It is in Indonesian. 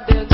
never did.